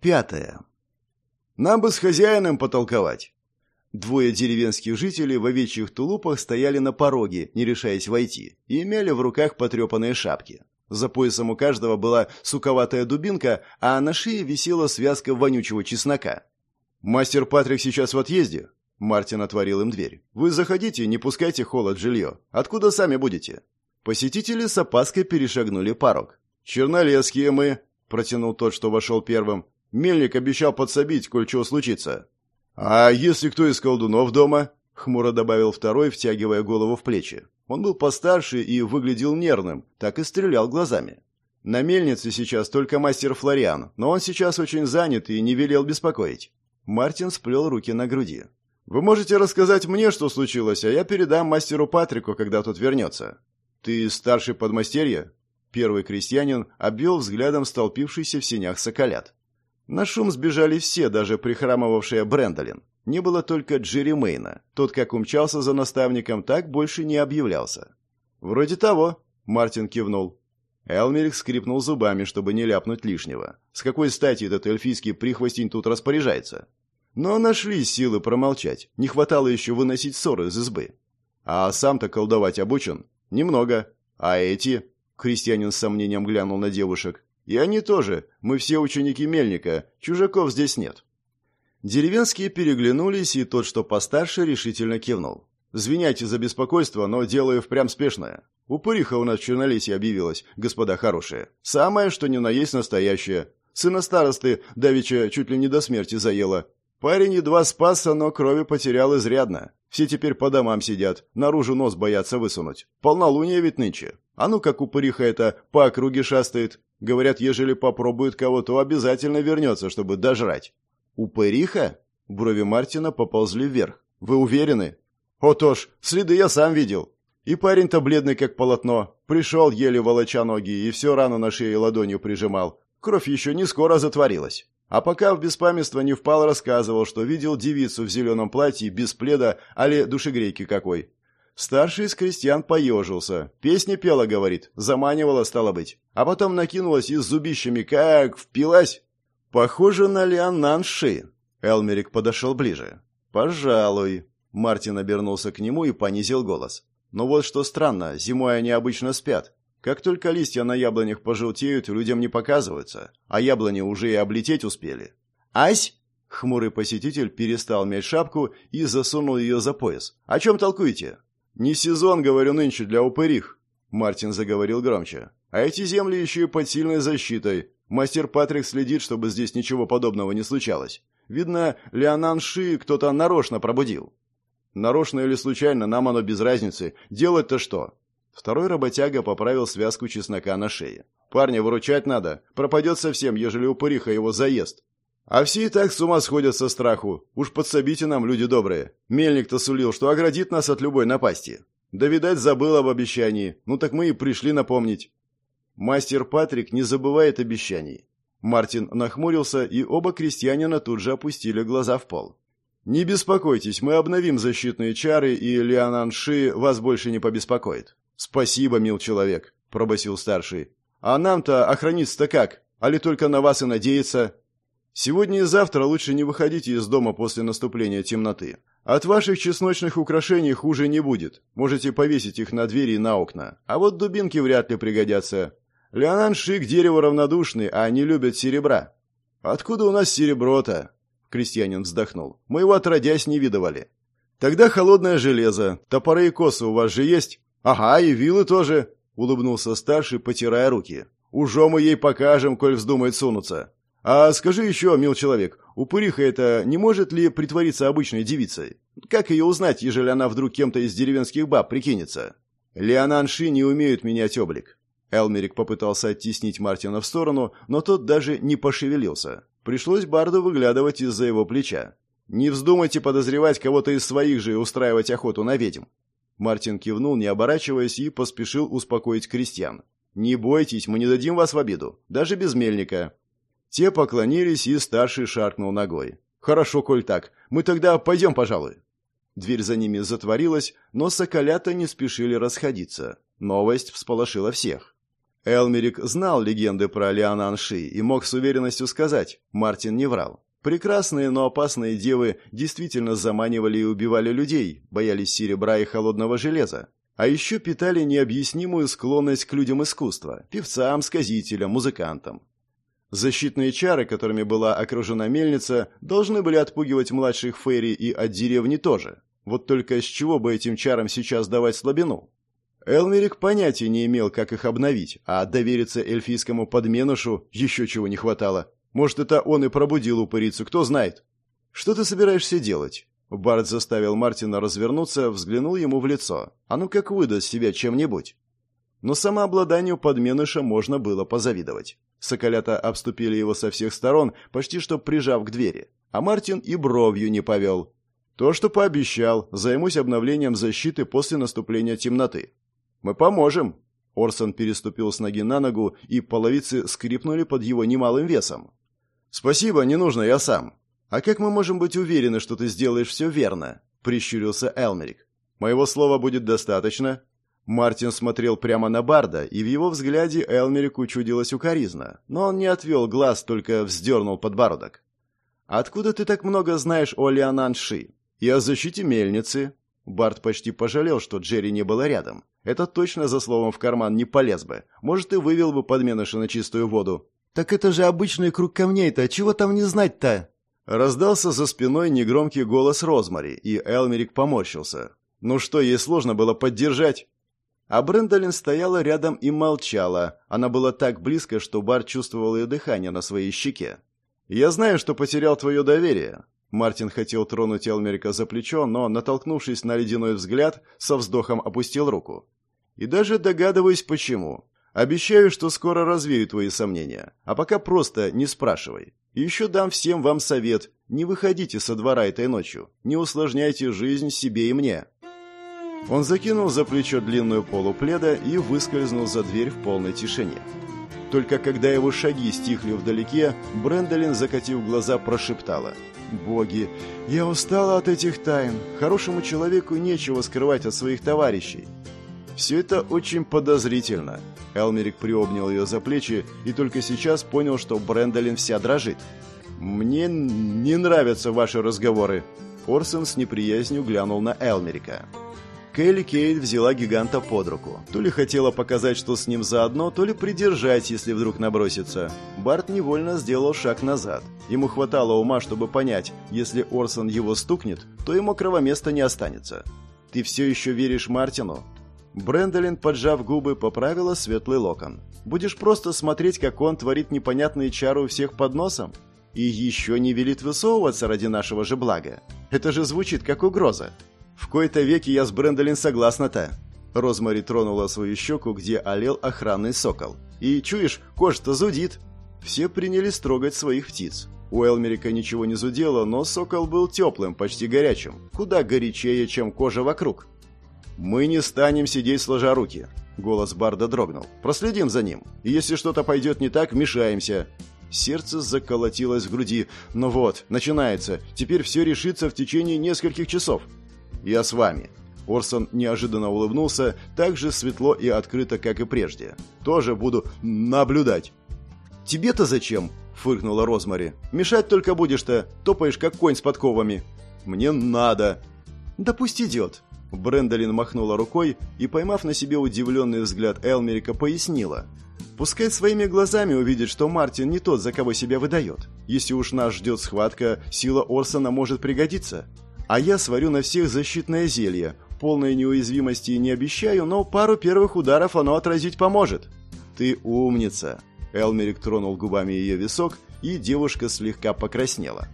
Пятое. Нам бы с хозяином потолковать. Двое деревенских жителей в овечьих тулупах стояли на пороге, не решаясь войти, и имели в руках потрепанные шапки. За поясом у каждого была суковатая дубинка, а на шее висела связка вонючего чеснока. «Мастер Патрик сейчас в отъезде?» Мартин отворил им дверь. «Вы заходите, не пускайте холод в жилье. Откуда сами будете?» Посетители с опаской перешагнули порог. «Чернолесские мы», — протянул тот, что вошел первым. Мельник обещал подсобить, коль чего случится. А если кто из колдунов дома? Хмуро добавил второй, втягивая голову в плечи. Он был постарше и выглядел нервным, так и стрелял глазами. На мельнице сейчас только мастер Флориан, но он сейчас очень занят и не велел беспокоить. Мартин сплел руки на груди. «Вы можете рассказать мне, что случилось, а я передам мастеру Патрику, когда тот вернется». «Ты старший подмастерье?» Первый крестьянин обвел взглядом столпившийся в сенях соколят. На шум сбежали все, даже прихрамывавшая Брэндолин. Не было только Джерри Мейна. Тот, как умчался за наставником, так больше не объявлялся. «Вроде того», — Мартин кивнул. Элмерик скрипнул зубами, чтобы не ляпнуть лишнего. С какой стати этот эльфийский прихвостень тут распоряжается? Но нашли силы промолчать. Не хватало еще выносить ссоры из избы. А сам-то колдовать обучен? Немного. А эти? Крестьянин с сомнением глянул на девушек. И они тоже. Мы все ученики Мельника. Чужаков здесь нет. Деревенские переглянулись, и тот, что постарше, решительно кивнул. «Звиняйте за беспокойство, но дело и впрямь спешное. Упыриха у нас в Чернолесье объявилась, господа хорошие. Самое, что ни на есть настоящее. Сына старосты давеча чуть ли не до смерти заело. Парень едва спасся, но крови потерял изрядно. Все теперь по домам сидят, наружу нос боятся высунуть. Полнолуние ведь нынче. А ну как упыриха это по округе шастает. Говорят, ежели попробует кого, то обязательно вернется, чтобы дожрать. Упыриха? Брови Мартина поползли вверх. Вы уверены? Отож, следы я сам видел. И парень-то бледный, как полотно. Пришел, еле волоча ноги, и все рану на шее ладонью прижимал. Кровь еще не скоро затворилась. А пока в беспамятство не впал, рассказывал, что видел девицу в зеленом платье, без пледа, али душегрейки какой. Старший из крестьян поежился. Песни пела, говорит, заманивала, стало быть. А потом накинулась и с зубищами как впилась. Похоже на Лианнанши. Элмерик подошел ближе. «Пожалуй». Мартин обернулся к нему и понизил голос. «Но вот что странно, зимой они обычно спят. Как только листья на яблонях пожелтеют, людям не показываются, а яблони уже и облететь успели. «Ась!» Хмурый посетитель перестал мять шапку и засунул ее за пояс. «О чем толкуете?» «Не сезон, говорю, нынче для упырих», — Мартин заговорил громче. «А эти земли еще и под сильной защитой. Мастер Патрик следит, чтобы здесь ничего подобного не случалось. Видно, Леонан Ши кто-то нарочно пробудил». «Нарочно или случайно, нам оно без разницы. Делать-то что?» Второй работяга поправил связку чеснока на шее. «Парня выручать надо. Пропадет совсем, ежели упыриха его заест. А все и так с ума сходят со страху. Уж подсобите нам, люди добрые. Мельник-то сулил, что оградит нас от любой напасти. Да, видать, забыл об обещании. Ну так мы и пришли напомнить. Мастер Патрик не забывает обещаний. Мартин нахмурился, и оба крестьянина тут же опустили глаза в пол. «Не беспокойтесь, мы обновим защитные чары, и Лиананши вас больше не побеспокоит». «Спасибо, мил человек», — пробасил старший. «А нам-то охраниться-то как? Али только на вас и надеяться?» Сегодня и завтра лучше не выходите из дома после наступления темноты. От ваших чесночных украшений хуже не будет. Можете повесить их на двери и на окна. А вот дубинки вряд ли пригодятся. Леонан Шик дерево равнодушный, а не любят серебра. Откуда у нас серебро-то? Крестьянин вздохнул. Мы его отродясь не видывали. Тогда холодное железо. Топоры и косы у вас же есть? Ага, и вилы тоже, улыбнулся старший, потирая руки. Ужо мы ей покажем, коль вздумает сунуться. «А скажи еще, мил человек, упыриха это не может ли притвориться обычной девицей? Как ее узнать, ежели она вдруг кем-то из деревенских баб прикинется?» «Леонанши не умеют менять облик». Элмерик попытался оттеснить Мартина в сторону, но тот даже не пошевелился. Пришлось Барду выглядывать из-за его плеча. «Не вздумайте подозревать кого-то из своих же и устраивать охоту на ведьм». Мартин кивнул, не оборачиваясь, и поспешил успокоить крестьян. «Не бойтесь, мы не дадим вас в обиду, даже без мельника. Те поклонились, и старший шаркнул ногой. «Хорошо, коль так. Мы тогда пойдем, пожалуй». Дверь за ними затворилась, но соколята не спешили расходиться. Новость всполошила всех. Элмерик знал легенды про Лианан Ши и мог с уверенностью сказать, Мартин не врал. Прекрасные, но опасные девы действительно заманивали и убивали людей, боялись серебра и холодного железа. А еще питали необъяснимую склонность к людям искусства, певцам, сказителям, музыкантам. Защитные чары, которыми была окружена мельница, должны были отпугивать младших фейри и от деревни тоже. Вот только с чего бы этим чарам сейчас давать слабину? Элмерик понятия не имел, как их обновить, а довериться эльфийскому подменушу еще чего не хватало. Может, это он и пробудил упырицу, кто знает. «Что ты собираешься делать?» Барт заставил Мартина развернуться, взглянул ему в лицо. «А ну как выдаст себя чем-нибудь?» Но самообладанию подменыша можно было позавидовать. Соколята обступили его со всех сторон, почти что прижав к двери. А Мартин и бровью не повел. То, что пообещал, займусь обновлением защиты после наступления темноты. «Мы поможем!» Орсон переступил с ноги на ногу, и половицы скрипнули под его немалым весом. «Спасибо, не нужно, я сам». «А как мы можем быть уверены, что ты сделаешь все верно?» — прищурился Элмерик. «Моего слова будет достаточно?» Мартин смотрел прямо на Барда, и в его взгляде Элмерику чудилась укоризна, но он не отвел глаз, только вздернул подбородок. «Откуда ты так много знаешь о Леонанши? И о защите мельницы?» Барт почти пожалел, что Джерри не было рядом. Это точно за словом в карман не полез бы. Может, и вывел бы подменыша на чистую воду. «Так это же обычный круг камней-то, чего там не знать-то?» Раздался за спиной негромкий голос Розмари, и Элмерик поморщился. «Ну что, ей сложно было поддержать?» А Брэндолин стояла рядом и молчала. Она была так близко, что Бар чувствовал ее дыхание на своей щеке. «Я знаю, что потерял твое доверие». Мартин хотел тронуть Элмерика за плечо, но, натолкнувшись на ледяной взгляд, со вздохом опустил руку. «И даже догадываюсь, почему. Обещаю, что скоро развею твои сомнения. А пока просто не спрашивай. еще дам всем вам совет. Не выходите со двора этой ночью. Не усложняйте жизнь себе и мне». Он закинул за плечо длинную полу пледа и выскользнул за дверь в полной тишине. Только когда его шаги стихли вдалеке, Брэндолин, закатив глаза, прошептала. «Боги, я устала от этих тайн. Хорошему человеку нечего скрывать от своих товарищей». «Все это очень подозрительно». Элмерик приобнял ее за плечи и только сейчас понял, что Брэндолин вся дрожит. «Мне не нравятся ваши разговоры». Орсон с неприязнью глянул на Элмерика. Келли Кейт взяла гиганта под руку. То ли хотела показать, что с ним заодно, то ли придержать, если вдруг набросится. Барт невольно сделал шаг назад. Ему хватало ума, чтобы понять, если Орсон его стукнет, то ему кровоместа не останется. «Ты все еще веришь Мартину?» Брэндолин, поджав губы, поправила светлый локон. «Будешь просто смотреть, как он творит непонятные чары у всех под носом? И еще не велит высовываться ради нашего же блага? Это же звучит как угроза. В кои-то веки я с Брэндолин согласна-то. Розмари тронула свою щеку, где олел охранный сокол. И, чуешь, кожа-то зудит. Все принялись трогать своих птиц. У Элмерика ничего не зудело, но сокол был теплым, почти горячим. Куда горячее, чем кожа вокруг. «Мы не станем сидеть сложа руки», — голос Барда дрогнул. «Проследим за ним. И если что-то пойдет не так, вмешаемся». Сердце заколотилось в груди. «Ну вот, начинается. Теперь все решится в течение нескольких часов. «Я с вами». Орсон неожиданно улыбнулся, так же светло и открыто, как и прежде. «Тоже буду наблюдать». «Тебе-то зачем?» — фыркнула Розмари. «Мешать только будешь-то, топаешь, как конь с подковами». «Мне надо». «Да пусть идет». Брэндолин махнула рукой и, поймав на себе удивленный взгляд Элмерика, пояснила. «Пускай своими глазами увидит, что Мартин не тот, за кого себя выдает. Если уж нас ждет схватка, сила Орсона может пригодиться. А я сварю на всех защитное зелье. Полной неуязвимости не обещаю, но пару первых ударов оно отразить поможет. Ты умница. Элмерик тронул губами ее висок, и девушка слегка покраснела.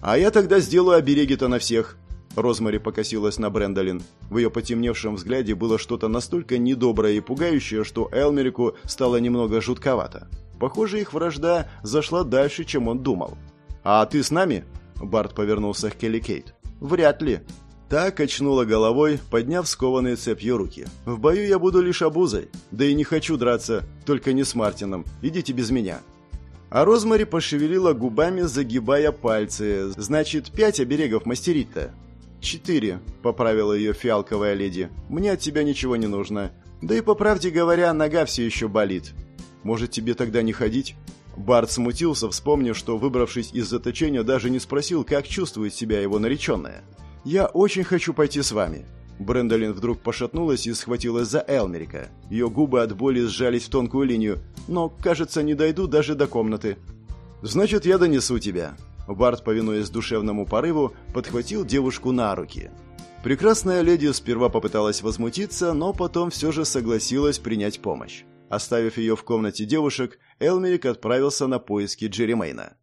А я тогда сделаю обереги-то на всех. Розмари покосилась на Брендолин. В ее потемневшем взгляде было что-то настолько недоброе и пугающее, что Элмерику стало немного жутковато. Похоже, их вражда зашла дальше, чем он думал. «А ты с нами?» Барт повернулся к Келли Кейт. Вряд ли. Та качнула головой, подняв скованные цепью руки. «В бою я буду лишь обузой. Да и не хочу драться, только не с Мартином. Идите без меня». А Розмари пошевелила губами, загибая пальцы. «Значит, пять оберегов мастерить-то?» «Четыре», — поправила ее фиалковая леди. «Мне от тебя ничего не нужно. Да и, по правде говоря, нога все еще болит». Может, тебе тогда не ходить?» Барт смутился, вспомнив, что, выбравшись из заточения, даже не спросил, как чувствует себя его нареченная. «Я очень хочу пойти с вами». Брэндолин вдруг пошатнулась и схватилась за Элмерика. Ее губы от боли сжались в тонкую линию, но, кажется, не дойду даже до комнаты. «Значит, я донесу тебя». Барт, повинуясь душевному порыву, подхватил девушку на руки. Прекрасная леди сперва попыталась возмутиться, но потом все же согласилась принять помощь. Оставив ее в комнате девушек, Элмерик отправился на поиски Джеремейна.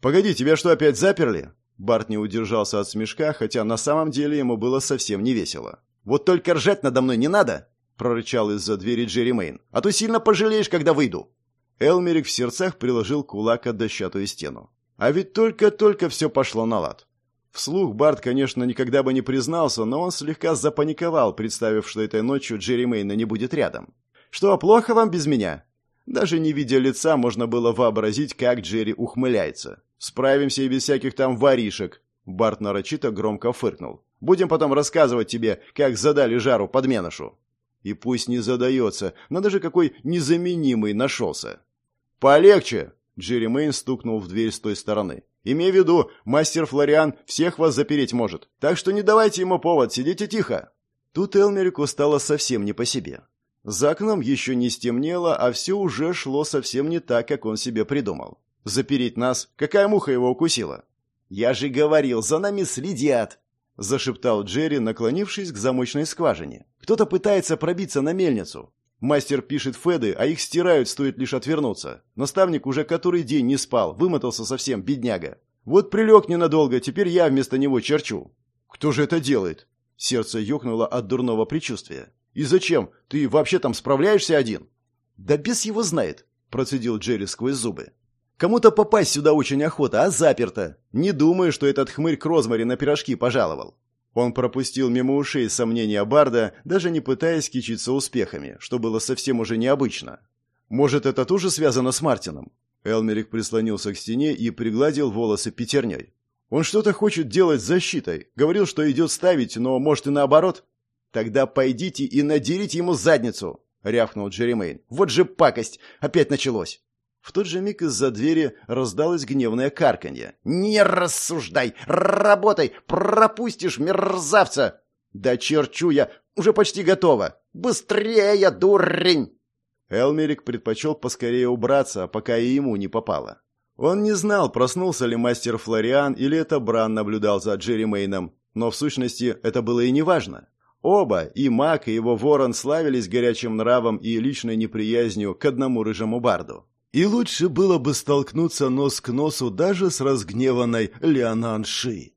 «Погоди, тебя что, опять заперли?» Барт не удержался от смешка, хотя на самом деле ему было совсем не весело. «Вот только ржать надо мной не надо!» – прорычал из-за двери Джеремейн. «А то сильно пожалеешь, когда выйду!» Элмерик в сердцах приложил кулак от дощатую стену. А ведь только-только все пошло на лад. Вслух Барт, конечно, никогда бы не признался, но он слегка запаниковал, представив, что этой ночью Джеремейна не будет рядом. Что, плохо вам без меня?» Даже не видя лица, можно было вообразить, как Джерри ухмыляется. «Справимся и без всяких там воришек!» Барт нарочито громко фыркнул. «Будем потом рассказывать тебе, как задали жару подменышу». И пусть не задается, но даже какой незаменимый нашелся. «Полегче!» Джерри Мэйн стукнул в дверь с той стороны. «Имей в виду, мастер Флориан всех вас запереть может, так что не давайте ему повод, сидите тихо!» Тут Элмерику стало совсем не по себе. За окном еще не стемнело, а все уже шло совсем не так, как он себе придумал. Запереть нас? Какая муха его укусила? «Я же говорил, за нами следят!» – зашептал Джерри, наклонившись к замочной скважине. «Кто-то пытается пробиться на мельницу. Мастер пишет Феды, а их стирают, стоит лишь отвернуться. Наставник уже который день не спал, вымотался совсем, бедняга. Вот прилег ненадолго, теперь я вместо него черчу». «Кто же это делает?» Сердце ёкнуло от дурного предчувствия. «И зачем? Ты вообще там справляешься один?» «Да бес его знает», – процедил Джерри сквозь зубы. «Кому-то попасть сюда очень охота, а заперто. Не думаю, что этот хмырь к Розмари на пирожки пожаловал». Он пропустил мимо ушей сомнения Барда, даже не пытаясь кичиться успехами, что было совсем уже необычно. «Может, это тоже связано с Мартином?» Элмерик прислонился к стене и пригладил волосы пятерней. «Он что-то хочет делать с защитой. Говорил, что идет ставить, но, может, и наоборот?» «Тогда пойдите и надерите ему задницу!» — рявкнул Джеремейн. «Вот же пакость! Опять началось!» В тот же миг из-за двери раздалось гневное карканье. «Не рассуждай! Работай! Пропустишь, мерзавца!» «Да черчу я! Уже почти готово! Быстрее, дурень!» Элмерик предпочел поскорее убраться, пока и ему не попало. Он не знал, проснулся ли мастер Флориан или это Бран наблюдал за Джерри Мейном, но в сущности это было и неважно. Оба, и Мак, и его ворон, славились горячим нравом и личной неприязнью к одному рыжему барду. И лучше было бы столкнуться нос к носу даже с разгневанной Леонан Ши.